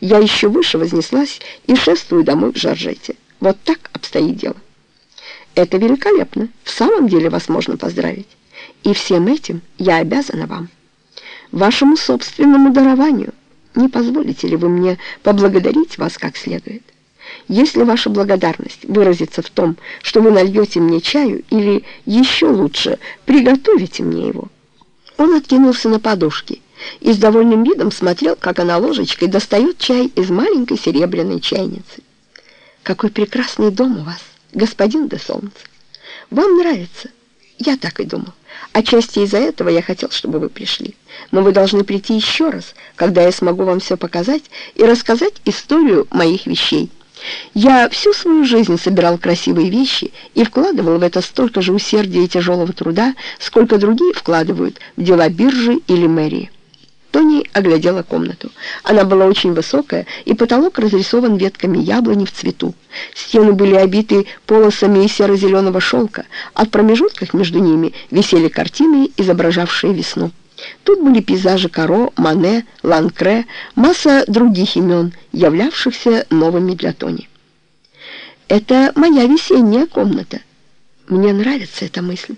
Я еще выше вознеслась и шествую домой к Жоржете. Вот так обстоит дело. Это великолепно. В самом деле вас можно поздравить. И всем этим я обязана вам. Вашему собственному дарованию. Не позволите ли вы мне поблагодарить вас как следует? Если ваша благодарность выразится в том, что вы нальете мне чаю или, еще лучше, приготовите мне его. Он откинулся на подушки и с довольным видом смотрел, как она ложечкой достает чай из маленькой серебряной чайницы. «Какой прекрасный дом у вас, господин де Солнце! Вам нравится?» «Я так и думал. Отчасти из-за этого я хотел, чтобы вы пришли. Но вы должны прийти еще раз, когда я смогу вам все показать и рассказать историю моих вещей». Я всю свою жизнь собирал красивые вещи и вкладывал в это столько же усердия и тяжелого труда, сколько другие вкладывают в дела биржи или мэрии. Оглядела комнату. Она была очень высокая, и потолок разрисован ветками яблони в цвету. Стены были обиты полосами серо-зеленого шелка, а в промежутках между ними висели картины, изображавшие весну. Тут были пейзажи Каро, Мане, Ланкре, масса других имен, являвшихся новыми для Тони. «Это моя весенняя комната. Мне нравится эта мысль».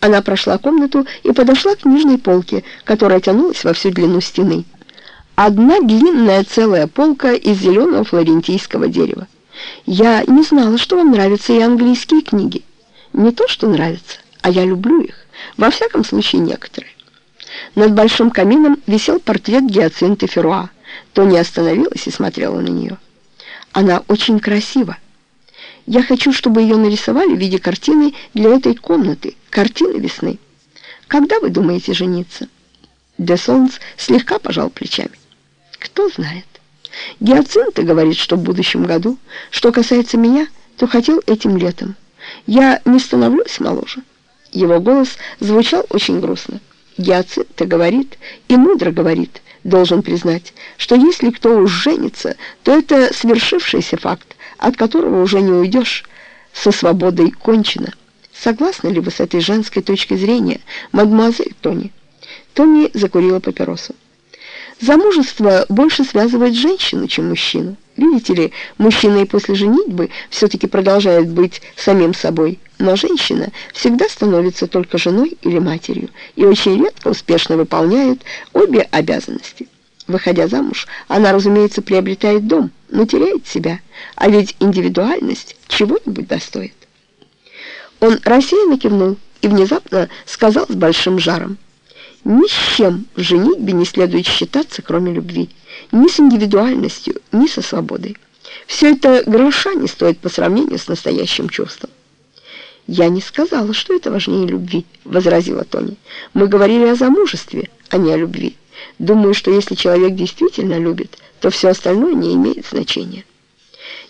Она прошла комнату и подошла к книжной полке, которая тянулась во всю длину стены. Одна длинная целая полка из зеленого флорентийского дерева. Я не знала, что вам нравятся и английские книги. Не то, что нравятся, а я люблю их. Во всяком случае, некоторые. Над большим камином висел портрет Гиацинты Феруа. Тони остановилась и смотрела на нее. Она очень красива. Я хочу, чтобы ее нарисовали в виде картины для этой комнаты, картины весны. Когда вы думаете жениться? Де слегка пожал плечами. Кто знает. Гиацинта говорит, что в будущем году. Что касается меня, то хотел этим летом. Я не становлюсь моложе. Его голос звучал очень грустно. Гиацинта говорит, и мудро говорит, должен признать, что если кто уж женится, то это свершившийся факт, от которого уже не уйдешь, со свободой кончено. Согласны ли вы с этой женской точки зрения, мадемуазель Тони? Тони закурила папиросу. Замужество больше связывает женщину, чем мужчину. Видите ли, мужчина и после женитьбы все-таки продолжает быть самим собой, но женщина всегда становится только женой или матерью и очень редко успешно выполняет обе обязанности. Выходя замуж, она, разумеется, приобретает дом, но теряет себя, а ведь индивидуальность чего-нибудь достоит. Он рассеянно кивнул и внезапно сказал с большим жаром, «Ни с чем в женитьбе не следует считаться, кроме любви, ни с индивидуальностью, ни со свободой. Все это гроша не стоит по сравнению с настоящим чувством». «Я не сказала, что это важнее любви», — возразила Тони. «Мы говорили о замужестве, а не о любви. Думаю, что если человек действительно любит, то все остальное не имеет значения».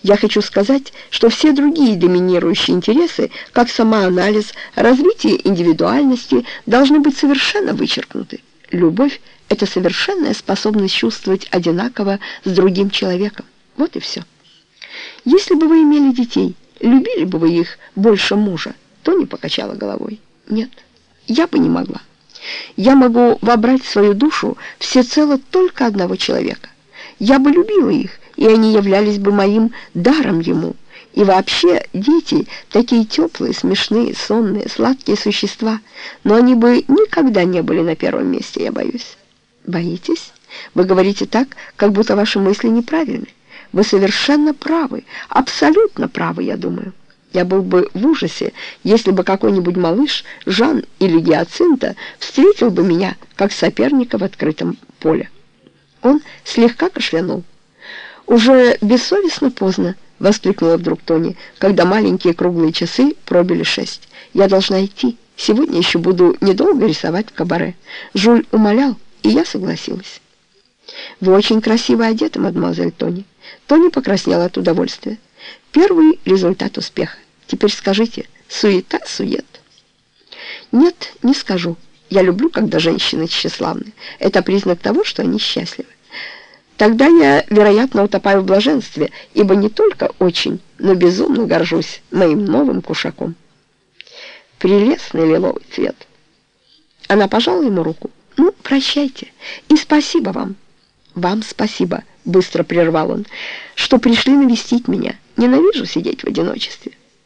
Я хочу сказать, что все другие доминирующие интересы, как самоанализ, развитие индивидуальности, должны быть совершенно вычеркнуты. Любовь — это совершенная способность чувствовать одинаково с другим человеком. Вот и все. Если бы вы имели детей, любили бы вы их больше мужа, то не покачала головой. Нет, я бы не могла. Я могу вобрать в свою душу всецело только одного человека. Я бы любила их, и они являлись бы моим даром ему. И вообще дети такие теплые, смешные, сонные, сладкие существа, но они бы никогда не были на первом месте, я боюсь. Боитесь? Вы говорите так, как будто ваши мысли неправильны. Вы совершенно правы, абсолютно правы, я думаю. Я был бы в ужасе, если бы какой-нибудь малыш, Жан или Гиацинта, встретил бы меня как соперника в открытом поле. Он слегка кашлянул. «Уже бессовестно поздно», — воскликнула вдруг Тони, когда маленькие круглые часы пробили шесть. «Я должна идти. Сегодня еще буду недолго рисовать в кабаре». Жуль умолял, и я согласилась. «Вы очень красиво одеты, мадемуазель Тони». Тони покраснела от удовольствия. «Первый результат успеха. Теперь скажите, суета-сует». «Нет, не скажу. Я люблю, когда женщины тщеславны. Это признак того, что они счастливы. Тогда я, вероятно, утопаю в блаженстве, ибо не только очень, но безумно горжусь моим новым кушаком. Прелестный лиловый цвет. Она пожала ему руку. «Ну, прощайте, и спасибо вам». «Вам спасибо», — быстро прервал он, — «что пришли навестить меня. Ненавижу сидеть в одиночестве».